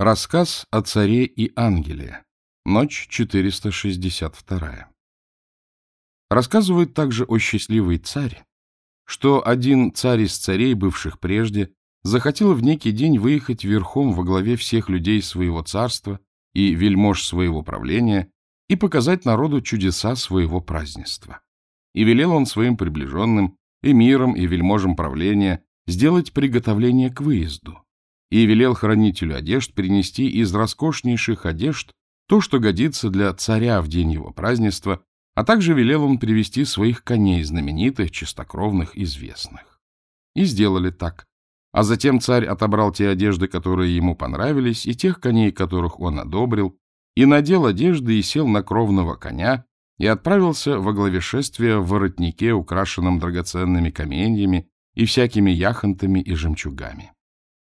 Рассказ о царе и ангеле. Ночь 462. Рассказывают также о счастливый царь, что один царь из царей, бывших прежде, захотел в некий день выехать верхом во главе всех людей своего царства и вельмож своего правления и показать народу чудеса своего празднества. И велел он своим приближенным, эмирам и вельможам правления, сделать приготовление к выезду и велел хранителю одежд принести из роскошнейших одежд то, что годится для царя в день его празднества, а также велел он привести своих коней знаменитых, чистокровных, известных. И сделали так. А затем царь отобрал те одежды, которые ему понравились, и тех коней, которых он одобрил, и надел одежды и сел на кровного коня, и отправился во главе шествия в воротнике, украшенном драгоценными каменьями и всякими яхонтами и жемчугами.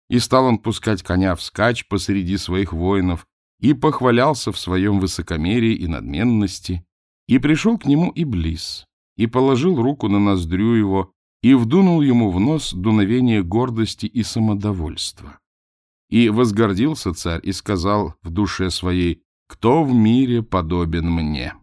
И стал он пускать коня вскачь посреди своих воинов, и похвалялся в своем высокомерии и надменности, и пришел к нему Иблис, и положил руку на ноздрю его, и вдунул ему в нос дуновение гордости и самодовольства. И возгордился царь и сказал в душе своей, «Кто в мире подобен мне?»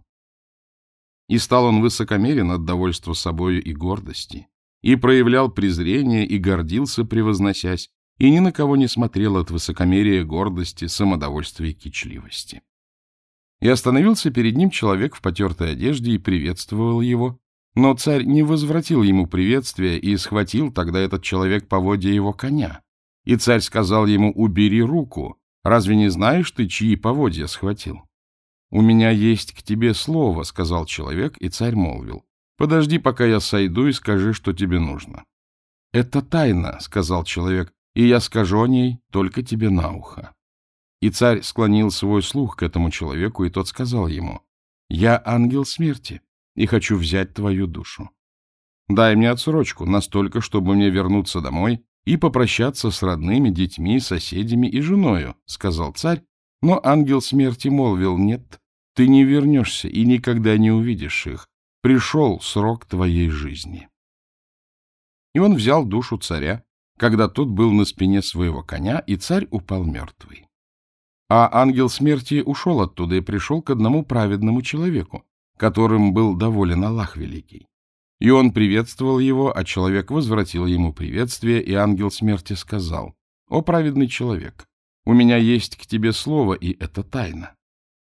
И стал он высокомерен от довольства собою и гордости, и проявлял презрение и гордился, превозносясь, и ни на кого не смотрел от высокомерия, гордости, самодовольства и кичливости. И остановился перед ним человек в потертой одежде и приветствовал его, но царь не возвратил ему приветствия и схватил тогда этот человек поводья его коня. И царь сказал ему, убери руку, разве не знаешь ты, чьи поводья схватил? «У меня есть к тебе слово», — сказал человек, и царь молвил. «Подожди, пока я сойду, и скажи, что тебе нужно». «Это тайна», — сказал человек, и я скажу о ней только тебе на ухо. И царь склонил свой слух к этому человеку, и тот сказал ему, «Я ангел смерти, и хочу взять твою душу. Дай мне отсрочку, настолько, чтобы мне вернуться домой и попрощаться с родными, детьми, соседями и женою», — сказал царь, но ангел смерти молвил, «Нет, ты не вернешься и никогда не увидишь их. Пришел срок твоей жизни». И он взял душу царя, когда тот был на спине своего коня, и царь упал мертвый. А ангел смерти ушел оттуда и пришел к одному праведному человеку, которым был доволен Аллах Великий. И он приветствовал его, а человек возвратил ему приветствие, и ангел смерти сказал, «О, праведный человек, у меня есть к тебе слово, и это тайна.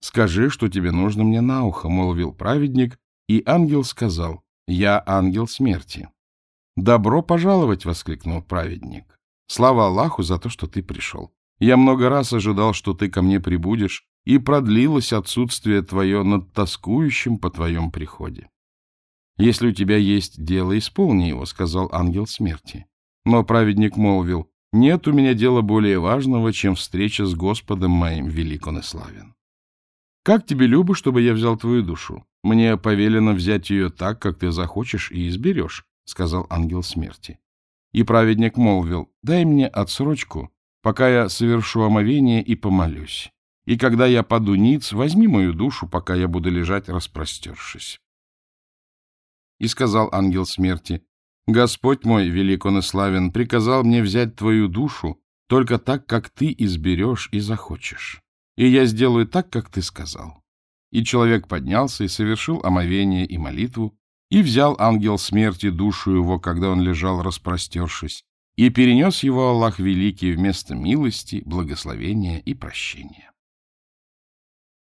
Скажи, что тебе нужно мне на ухо», — молвил праведник, и ангел сказал, «Я ангел смерти». «Добро пожаловать!» — воскликнул праведник. «Слава Аллаху за то, что ты пришел. Я много раз ожидал, что ты ко мне прибудешь, и продлилось отсутствие твое над тоскующим по твоем приходе. Если у тебя есть дело, исполни его», — сказал ангел смерти. Но праведник молвил, «Нет у меня дела более важного, чем встреча с Господом моим, велик он и славен». «Как тебе любо, чтобы я взял твою душу? Мне повелено взять ее так, как ты захочешь и изберешь. — сказал ангел смерти. И праведник молвил, дай мне отсрочку, пока я совершу омовение и помолюсь. И когда я паду ниц, возьми мою душу, пока я буду лежать распростершись. И сказал ангел смерти, Господь мой, велик он и славен, приказал мне взять твою душу только так, как ты изберешь и захочешь. И я сделаю так, как ты сказал. И человек поднялся и совершил омовение и молитву, и взял ангел смерти душу его, когда он лежал распростершись, и перенес его Аллах Великий вместо милости, благословения и прощения.